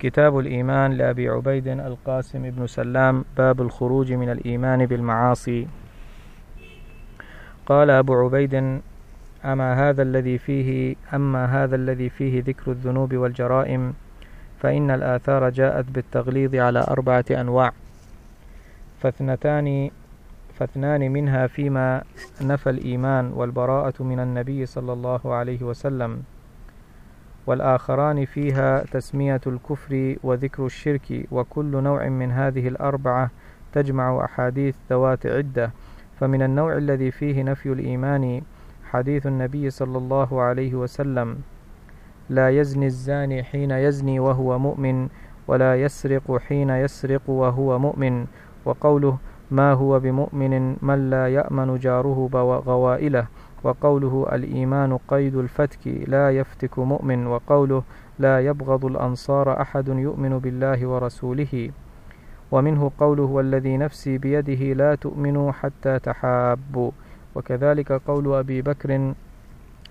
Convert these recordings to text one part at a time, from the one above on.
كتاب الإيمان لأبي عبيد القاسم بن سلام باب الخروج من الإيمان بالمعاصي. قال أبو عبيد أما هذا الذي فيه أما هذا الذي فيه ذكر الذنوب والجرائم فإن الآثار جاءت بالتغليظ على أربعة أنواع. فاثنتان فاثنان منها فيما نفى الإيمان والبراءة من النبي صلى الله عليه وسلم. والآخران فيها تسمية الكفر وذكر الشرك وكل نوع من هذه الأربعة تجمع أحاديث ذوات عدة. فمن النوع الذي فيه نفي الإيمان حديث النبي صلى الله عليه وسلم لا يزني الزاني حين يزني وهو مؤمن ولا يسرق حين يسرق وهو مؤمن. وقوله ما هو بمؤمن من لا يأمن جاره غوائله. وقوله الإيمان قيد الفتك لا يفتك مؤمن وقوله لا يبغض الأنصار أحد يؤمن بالله ورسوله. ومنه قوله والذي نفسي بيده لا تؤمنوا حتى تحابوا. وكذلك قول أبي بكر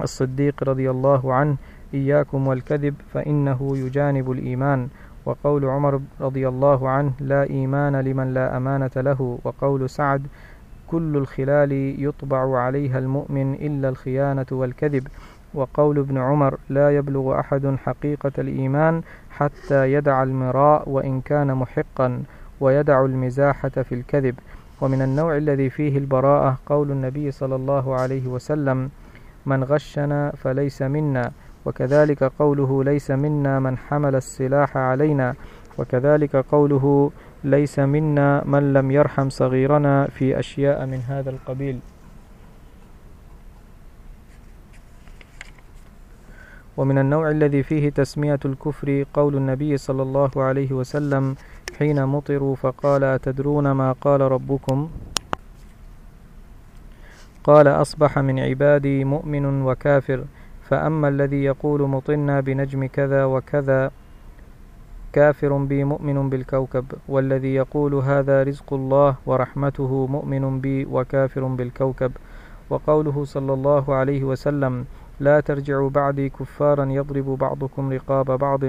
الصديق رضي الله عنه إياكم والكذب فإنه يجانب الإيمان. وقول عمر رضي الله عنه لا إيمان لمن لا أمانة له. وقول سعد كل الخلال يطبع عليها المؤمن إلا الخيانة والكذب. وقول ابن عمر لا يبلغ أحد حقيقة الإيمان حتى يدع المراء وإن كان محقا ويدع المزاحة في الكذب. ومن النوع الذي فيه البراءة قول النبي صلى الله عليه وسلم من غشنا فليس منا. وكذلك قوله ليس منا من حمل السلاح علينا. وكذلك قوله ليس منا من لم يرحم صغيرنا في أشياء من هذا القبيل. ومن النوع الذي فيه تسمية الكفر قول النبي صلى الله عليه وسلم حين مطروا فقال أتدرون ما قال ربكم؟ قال أصبح من عبادي مؤمن وكافر فأما الذي يقول مطنا بنجم كذا وكذا كافر بي مؤمن بالكوكب والذي يقول هذا رزق الله ورحمته مؤمن بي وكافر بالكوكب. وقوله صلى الله عليه وسلم لا ترجعوا بعدي كفارا يضرب بعضكم رقاب بعض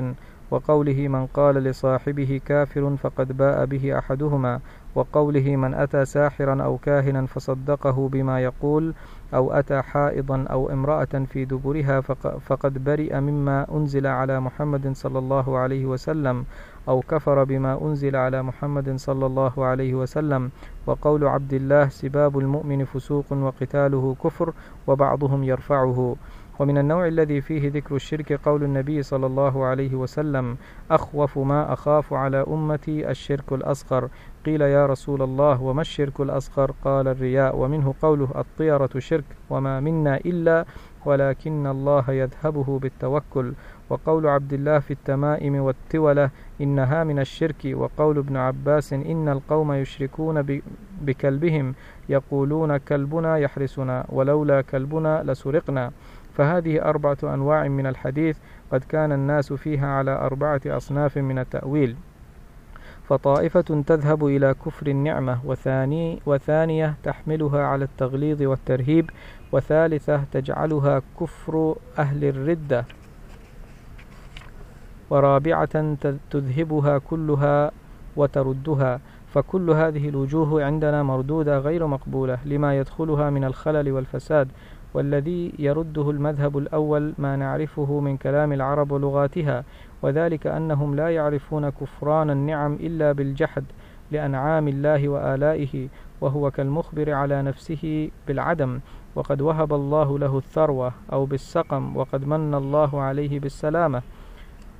وقوله من قال لصاحبه كافر فقد باء به أحدهما وقوله من أتى ساحرا أو كاهنا فصدقه بما يقول أو أتى حائضا أو امرأة في دبرها فقد برئ مما أنزل على محمد صلى الله عليه وسلم أو كفر بما أنزل على محمد صلى الله عليه وسلم. وقول عبد الله سباب المؤمن فسوق وقتاله كفر وبعضهم يرفعه. ومن النوع الذي فيه ذكر الشرك قول النبي صلى الله عليه وسلم أخوف ما أخاف على أمتي الشرك الأصغر. قيل يا رسول الله وما الشرك الأصغر؟ قال الرياء ومنه قوله الطيرة شرك وما منا إلا ولكن الله يذهبه بالتوكل. وقول عبد الله في التمائم والتولة إنها من الشرك. وقول ابن عباس إن القوم يشركون بكلبهم يقولون كلبنا يحرسنا ولولا كلبنا لسرقنا. فهذه أربعة أنواع من الحديث قد كان الناس فيها على أربعة أصناف من التأويل. فطائفة تذهب إلى كفر النعمة وثاني وثانية تحملها على التغليظ والترهيب وثالثة تجعلها كفر أهل الردة. ورابعة تذهبها كلها وتردها. فكل هذه الوجوه عندنا مردودة غير مقبولة لما يدخلها من الخلل والفساد. والذي يرده المذهب الأول ما نعرفه من كلام العرب ولغاتها وذلك أنهم لا يعرفون كفران النعم إلا بالجحد لأنعام الله وآلائه وهو كالمخبر على نفسه بالعدم وقد وهب الله له الثروة أو بالسقم وقد من الله عليه بالسلامة.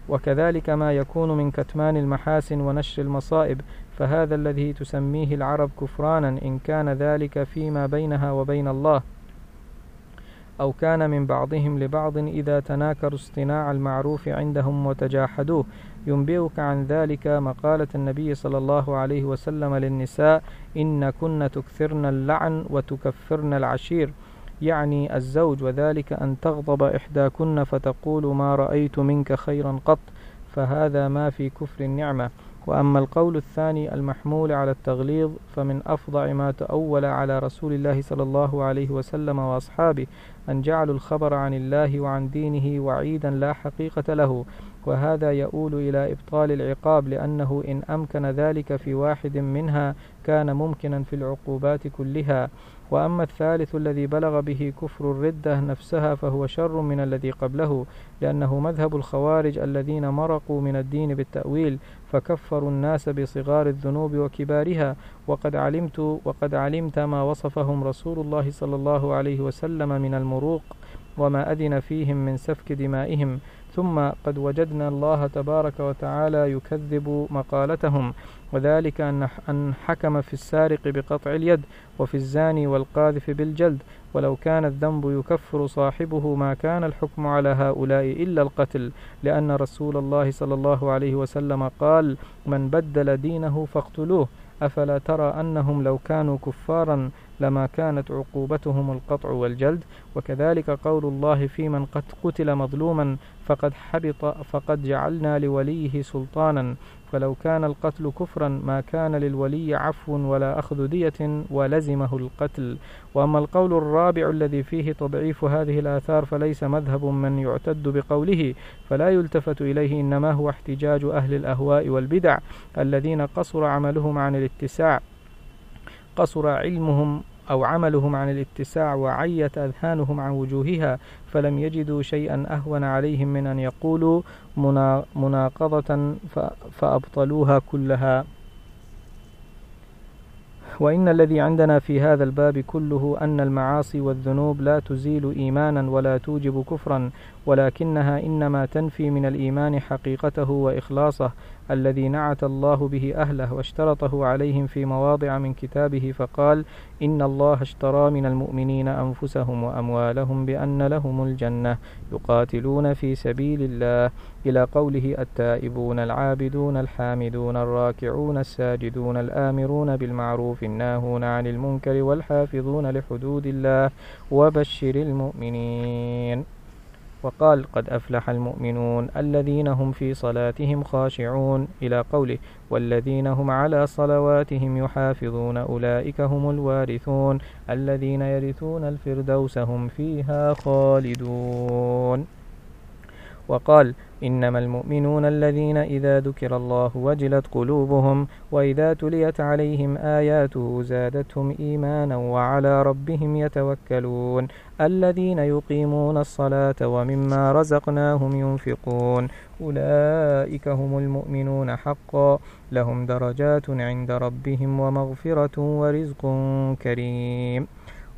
وكذلك ما يكون من كتمان المحاسن ونشر المصائب فهذا الذي تسميه العرب كفرانا إن كان ذلك فيما بينها وبين الله. أو كان من بعضهم لبعض إذا تناكروا اصطناع المعروف عندهم وتجاحدوه. ينبئك عن ذلك مقالة النبي صلى الله عليه وسلم للنساء إن كن تكثرن اللعن وتكفرن العشير. يعني الزوج وذلك أن تغضب إحداكن فتقول ما رأيت منك خيرا قط فهذا ما في كفر النعمة. وأما القول الثاني المحمول على التغليظ فمن أفظع ما تأول على رسول الله صلى الله عليه وسلم وأصحابه أن جعلوا الخبر عن الله وعن دينه وعيدا لا حقيقة له. وهذا يؤول إلى إبطال العقاب لأنه إن أمكن ذلك في واحد منها كان ممكنا في العقوبات كلها. وأما الثالث الذي بلغ به كفر الردة نفسها فهو شر من الذي قبله لأنه مذهب الخوارج الذين مرقوا من الدين بالتأويل فكفروا الناس بصغار الذنوب وكبارها وقد علمت وقد علمت ما وصفهم رسول الله صلى الله عليه وسلم من المروق وما أذن فيهم من سفك دمائهم ثم قد وجدنا الله تبارك وتعالى يكذب مقالتهم. وذلك أن حكم في السارق بقطع اليد وفي الزاني والقاذف بالجلد. ولو كان الذنب يكفر صاحبه ما كان الحكم على هؤلاء إلا القتل. لأن رسول الله صلى الله عليه وسلم قال من بدل دينه فاقتلوه. أفلا ترى أنهم لو كانوا كفارا لما كانت عقوبتهم القطع والجلد؟ وكذلك قول الله في من قد قتل مظلوما فقد حبط فقد جعلنا لوليه سلطانا. فلو كان القتل كفرا ما كان للولي عفو ولا أخذ دية ولزمه القتل. وأما القول الرابع الذي فيه تضعيف هذه الآثار فليس مذهب من يعتد بقوله فلا يلتفت إليه إنما هو احتجاج أهل الأهواء والبدع الذين قصر عملهم عن الاتساع قصر علمهم أو عملهم عن الاتساع وعيت أذهانهم عن وجوهها فلم يجدوا شيئا أهون عليهم من أن يقولوا مناقضة فأبطلوها كلها. وإن الذي عندنا في هذا الباب كله أن المعاصي والذنوب لا تزيل إيمانا ولا توجب كفرا ولكنها إنما تنفي من الإيمان حقيقته وإخلاصه الذي نعت الله به أهله واشترطه عليهم في مواضع من كتابه فقال إن الله اشترى من المؤمنين أنفسهم وأموالهم بأن لهم الجنة يقاتلون في سبيل الله. إلى قوله التائبون العابدون الحامدون الراكعون الساجدون الآمرون بالمعروف الناهون عن المنكر والحافظون لحدود الله وبشر المؤمنين. وقال قد أفلح المؤمنون الذين هم في صلاتهم خاشعون. إلى قوله والذين هم على صلواتهم يحافظون أولئك هم الوارثون الذين يرثون الفردوس هم فيها خالدون. وقال إنما المؤمنون الذين إذا ذكر الله وجلت قلوبهم وإذا تليت عليهم آياته زادتهم إيمانا وعلى ربهم يتوكلون. الذين يقيمون الصلاة ومما رزقناهم ينفقون. أولئك هم المؤمنون حقا. لهم درجات عند ربهم ومغفرة ورزق كريم.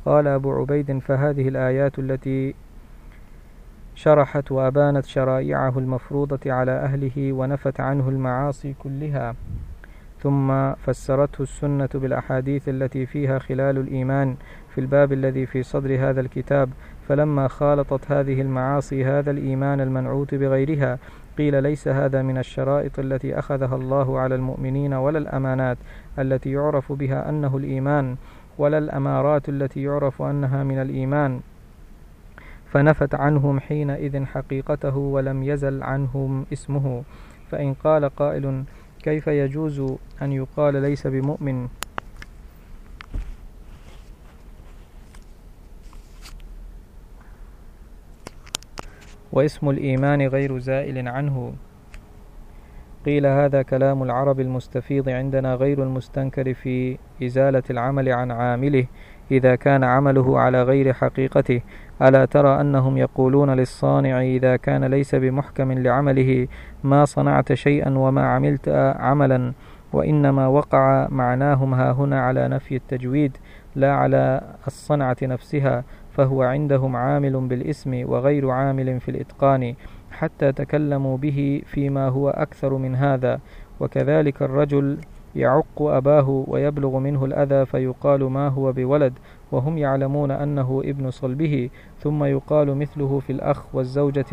قال أبو عبيد فهذه الآيات التي شرحت وأبانت شرائعه المفروضة على أهله ونفت عنه المعاصي كلها. ثم فسرته السنة بالأحاديث التي فيها خلال الإيمان في الباب الذي في صدر هذا الكتاب فلما خالطت هذه المعاصي هذا الإيمان المنعوت بغيرها قيل ليس هذا من الشرائط التي أخذها الله على المؤمنين ولا الأمانات التي يعرف بها أنه الإيمان ولا الأمارات التي يعرف أنها من الإيمان. فنفت عنهم حينئذ حقيقته ولم يزل عنهم اسمه. فإن قال قائل كيف يجوز أن يقال ليس بمؤمن؟ واسم الإيمان غير زائل عنه. قيل هذا كلام العرب المستفيض عندنا غير المستنكر في إزالة العمل عن عامله. إذا كان عمله على غير حقيقته. ألا ترى أنهم يقولون للصانع إذا كان ليس بمحكم لعمله ما صنعت شيئا وما عملت عملا وإنما وقع معناهم ها هنا على نفي التجويد لا على الصنعة نفسها فهو عندهم عامل بالاسم وغير عامل في الإتقان حتى تكلموا به فيما هو أكثر من هذا. وكذلك الرجل يعق أباه ويبلغ منه الأذى فيقال ما هو بولد وهم يعلمون أنه ابن صلبه ثم يقال مثله في الأخ والزوجة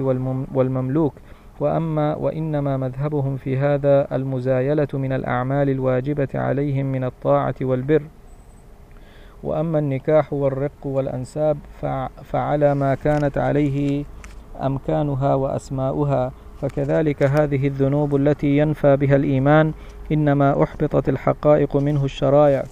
والمملوك. وأما وإنما مذهبهم في هذا المزايلة من الأعمال الواجبة عليهم من الطاعة والبر. وأما النكاح والرق والأنساب فعلى ما كانت عليه أمكانها وأسماؤها. فكذلك هذه الذنوب التي ينفى بها الإيمان إنما أحبطت الحقائق منه الشرائع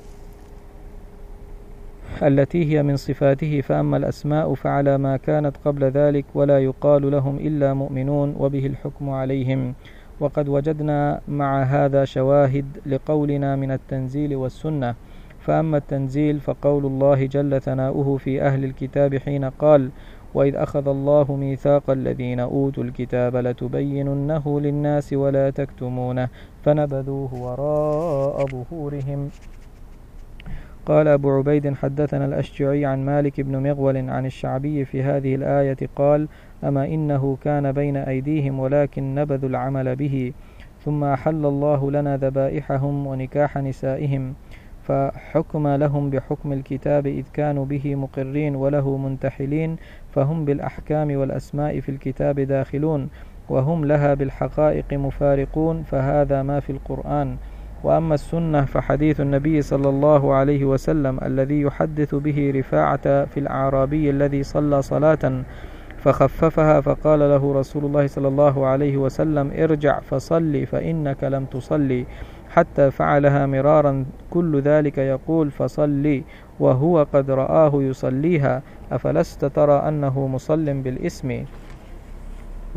التي هي من صفاته فأما الأسماء فعلى ما كانت قبل ذلك ولا يقال لهم إلا مؤمنون وبه الحكم عليهم. وقد وجدنا مع هذا شواهد لقولنا من التنزيل والسنة. فأما التنزيل فقول الله جل ثناؤه في أهل الكتاب حين قال وإذ أخذ الله ميثاق الذين أوتوا الكتاب لتبيننه للناس ولا تكتمونه فنبذوه وراء ظهورهم. قال أبو عبيد حدثنا الأشجعي عن مالك بن مغول عن الشعبي في هذه الآية قال أما إنه كان بين أيديهم ولكن نبذوا العمل به ثم أحل الله لنا ذبائحهم ونكاح نسائهم فحكم لهم بحكم الكتاب إذ كانوا به مقرين وله منتحلين فهم بالأحكام والأسماء في الكتاب داخلون. وهم لها بالحقائق مفارقون فهذا ما في القرآن. وأما السنة فحديث النبي صلى الله عليه وسلم الذي يحدث به رفاعة في الأعرابي الذي صلى صلاة فخففها فقال له رسول الله صلى الله عليه وسلم ارجع فصلي فإنك لم تصلي حتى فعلها مرارا كل ذلك يقول فصلي وهو قد رآه يصليها أفلست ترى أنه مصل بالإسم؟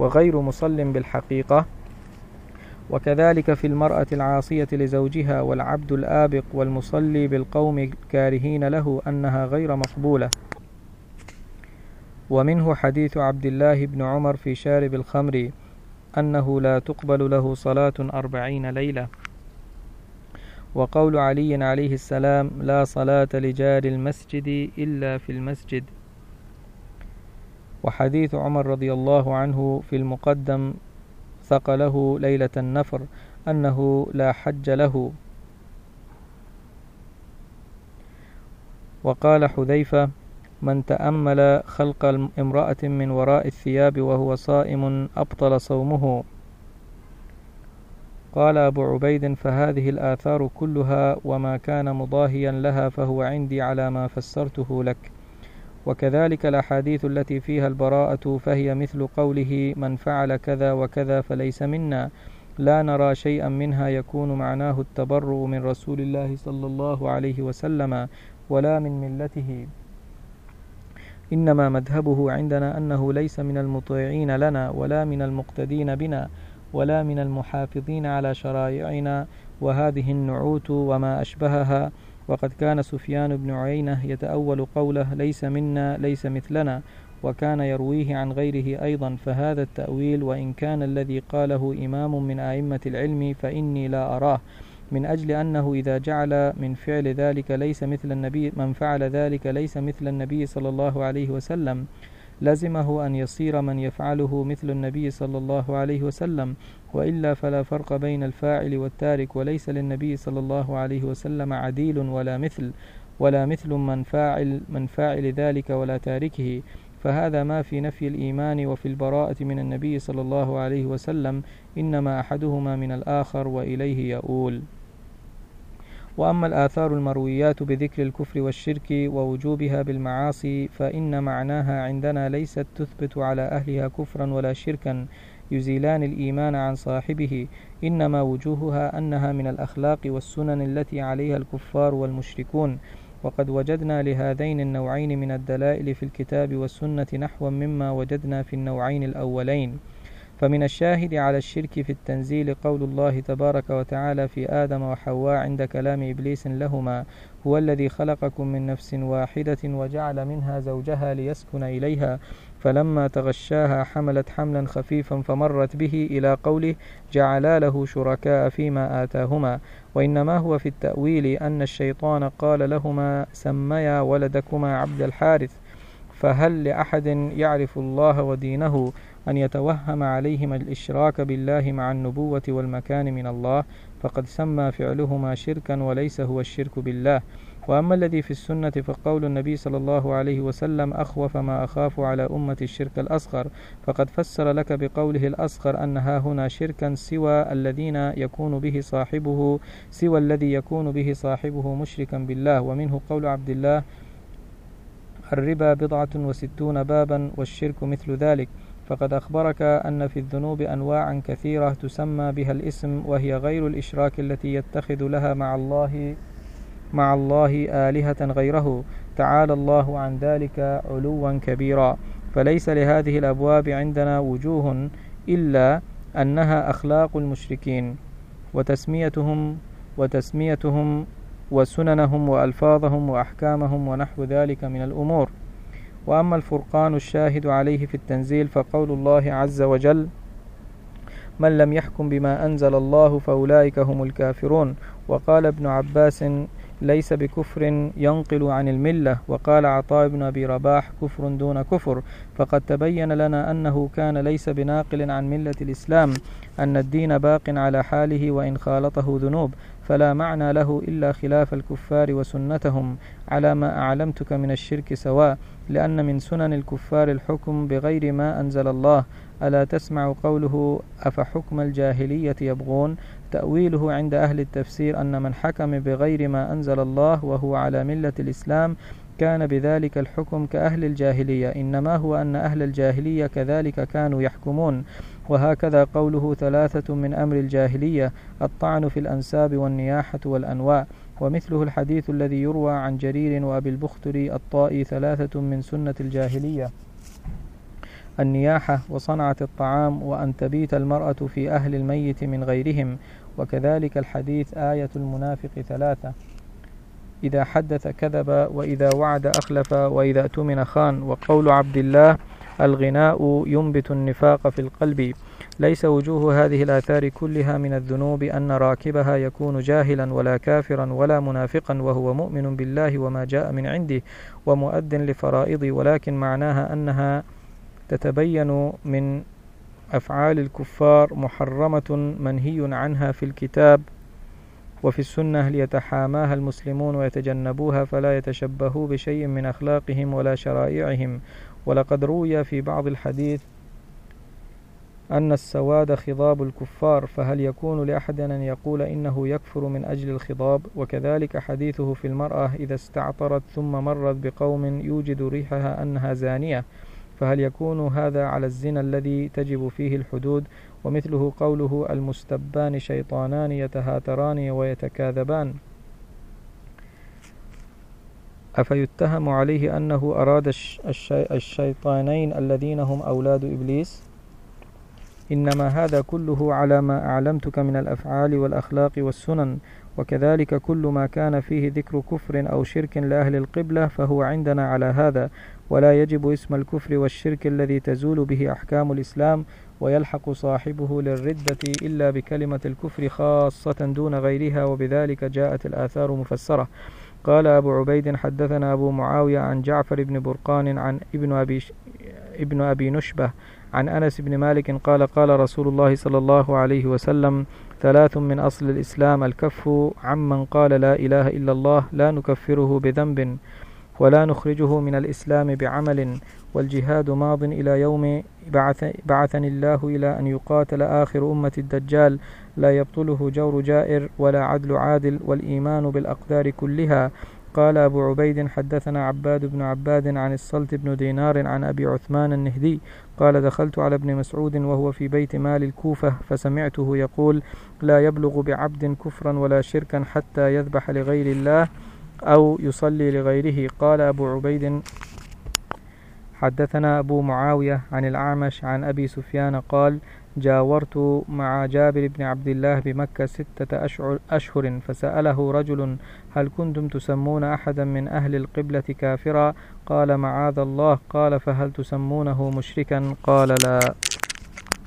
وغير مصل بالحقيقة. وكذلك في المرأة العاصية لزوجها والعبد الآبق والمصلي بالقوم الكارهين له أنها غير مقبولة. ومنه حديث عبد الله بن عمر في شارب الخمر أنه لا تقبل له صلاة أربعين ليلة. وقول علي عليه السلام لا صلاة لجار المسجد إلا في المسجد. وحديث عمر رضي الله عنه في المقدم ثقله ليلة النفر أنه لا حج له. وقال حذيفة من تأمل خلق امرأة من وراء الثياب وهو صائم أبطل صومه. قال أبو عبيد فهذه الآثار كلها وما كان مضاهيا لها فهو عندي على ما فسرته لك. وكذلك الأحاديث التي فيها البراءة فهي مثل قوله من فعل كذا وكذا فليس منا لا نرى شيئا منها يكون معناه التبرؤ من رسول الله صلى الله عليه وسلم ولا من ملته. إنما مذهبه عندنا أنه ليس من المطيعين لنا ولا من المقتدين بنا ولا من المحافظين على شرائعنا وهذه النعوت وما أشبهها وقد كان سفيان بن عيينة يتأول قوله ليس منا ليس مثلنا وكان يرويه عن غيره أيضا فهذا التأويل وإن كان الذي قاله إمام من أئمة العلم فإني لا أراه من أجل أنه إذا جعل من فعل ذلك ليس مثل النبي من فعل ذلك ليس مثل النبي صلى الله عليه وسلم لزمه أن يصير من يفعله مثل النبي صلى الله عليه وسلم. وإلا فلا فرق بين الفاعل والتارك وليس للنبي صلى الله عليه وسلم عديل ولا مثل ولا مثل من فاعل من فاعل ذلك ولا تاركه. فهذا ما في نفي الإيمان وفي البراءة من النبي صلى الله عليه وسلم إنما أحدهما من الآخر وإليه يؤول. وأما الآثار المرويات بذكر الكفر والشرك ووجوبها بالمعاصي فإن معناها عندنا ليست تثبت على أهلها كفرا ولا شركا. يزيلان الإيمان عن صاحبه إنما وجوهها أنها من الأخلاق والسنن التي عليها الكفار والمشركون. وقد وجدنا لهذين النوعين من الدلائل في الكتاب والسنة نحوا مما وجدنا في النوعين الأولين. فمن الشاهد على الشرك في التنزيل قول الله تبارك وتعالى في آدم وحواء عند كلام إبليس لهما هو الذي خلقكم من نفس واحدة وجعل منها زوجها ليسكن إليها. فلما تغشاها حملت حملا خفيفا فمرت به إلى قوله جعلا له شركاء فيما آتاهما وإنما هو في التأويل أن الشيطان قال لهما سميا ولدكما عبد الحارث فهل لأحد يعرف الله ودينه أن يتوهم عليهما الإشراك بالله مع النبوة والمكان من الله؟ فقد سمى فعلهما شركا وليس هو الشرك بالله. وأما الذي في السنة فقول النبي صلى الله عليه وسلم أخوف ما أخاف على أمة الشرك الأصغر فقد فسر لك بقوله الأصغر أن ها هنا شركا سوى الذين يكون به صاحبه سوى الذي يكون به صاحبه مشركا بالله ومنه قول عبد الله الربا بضعة وستون بابا والشرك مثل ذلك. فقد أخبرك أن في الذنوب أنواعا كثيرة تسمى بها الاسم وهي غير الإشراك التي يتخذ لها مع الله مع الله آلهة غيره. وتعالى الله عن ذلك علوا كبيرا. فليس لهذه الأبواب عندنا وجوه إلا أنها أخلاق المشركين وتسميتهم وتسميتهم وسننهم وألفاظهم وأحكامهم ونحو ذلك من الأمور. وأما الفرقان الشاهد عليه في التنزيل فقول الله عز وجل من لم يحكم بما أنزل الله فأولئك هم الكافرون وقال ابن عباس ليس بكفر ينقل عن الملة. وقال عطاء بن أبي رباح كفر دون كفر. فقد تبين لنا أنه كان ليس بناقل عن ملة الإسلام أن الدين باق على حاله وإن خالطه ذنوب. فلا معنى له إلا خلاف الكفار وسنتهم على ما أعلمتك من الشرك سواء لأن من سنن الكفار الحكم بغير ما أنزل الله. ألا تسمع قوله أفحكم الجاهلية يبغون؟ تأويله عند أهل التفسير أن من حكم بغير ما أنزل الله وهو على ملة الإسلام كان بذلك الحكم كأهل الجاهلية إنما هو أن أهل الجاهلية كذلك كانوا يحكمون. وهكذا قوله ثلاثة من أمر الجاهلية الطعن في الأنساب والنياحة والأنواع ومثله الحديث الذي يروى عن جرير وأبي البختري الطائي ثلاثة من سنة الجاهلية. النياحة وصنعة الطعام وأن تبيت المرأة في أهل الميت من غيرهم. وكذلك الحديث آية المنافق ثلاثة. إذا حدث كذب وإذا وعد أخلف وإذا أتمن خان وقول عبد الله الغناء ينبت النفاق في القلب. ليس وجوه هذه الآثار كلها من الذنوب أن راكبها يكون جاهلا ولا كافرا ولا منافقا وهو مؤمن بالله وما جاء من عنده ومؤد لفرائض ولكن معناها أنها تتبين من أفعال الكفار محرمة منهي عنها في الكتاب. وفي السنة ليتحاماها المسلمون ويتجنبوها فلا يتشبهوا بشيء من أخلاقهم ولا شرائعهم؟ ولقد روي في بعض الحديث أن السواد خضاب الكفار فهل يكون لأحد أن يقول إنه يكفر من أجل الخضاب؟ وكذلك حديثه في المرأة إذا استعطرت ثم مرت بقوم يوجد ريحها أنها زانية. فهل يكون هذا على الزنا الذي تجب فيه الحدود؟ ومثله قوله المستبان شيطانان يتهاتران ويتكاذبان. أفيتهم عليه أنه أراد الشيطانين الذين هم أولاد إبليس؟ إنما هذا كله على ما أعلمتك من الأفعال والأخلاق والسنن. وكذلك كل ما كان فيه ذكر كفر أو شرك لأهل القبلة فهو عندنا على هذا ولا يجب اسم الكفر والشرك الذي تزول به أحكام الإسلام ويلحق صاحبه للردة إلا بكلمة الكفر خاصة دون غيرها وبذلك جاءت الآثار مفسرة. قال أبو عبيد حدثنا أبو معاوية عن جعفر بن برقان عن ابن أبي, ابن أبي نشبة عن أنس بن مالك قال قال رسول الله صلى الله عليه وسلم ثلاث من أصل الإسلام الكف عمن قال لا إله إلا الله لا نكفره بذنب ولا نخرجه من الإسلام بعمل والجهاد ماض إلى يوم بعث بعثني الله إلى أن يقاتل آخر أمة الدجال لا يبطله جور جائر ولا عدل عادل والإيمان بالأقدار كلها قال أبو عبيد حدثنا عباد بن عباد عن الصلت بن دينار عن أبي عثمان النهدي قال دخلت على ابن مسعود وهو في بيت مال الكوفة فسمعته يقول لا يبلغ بعبد كفرا ولا شركا حتى يذبح لغير الله أو يصلي لغيره. قال أبو عبيد حدثنا أبو معاوية عن الأعمش عن أبي سفيان قال جاورت مع جابر بن عبد الله بمكة ستة أشهر, أشهر فسأله رجل هل كنتم تسمون أحدا من أهل القبلة كافرا؟ قال معاذ الله. قال فهل تسمونه مشركا؟ قال لا.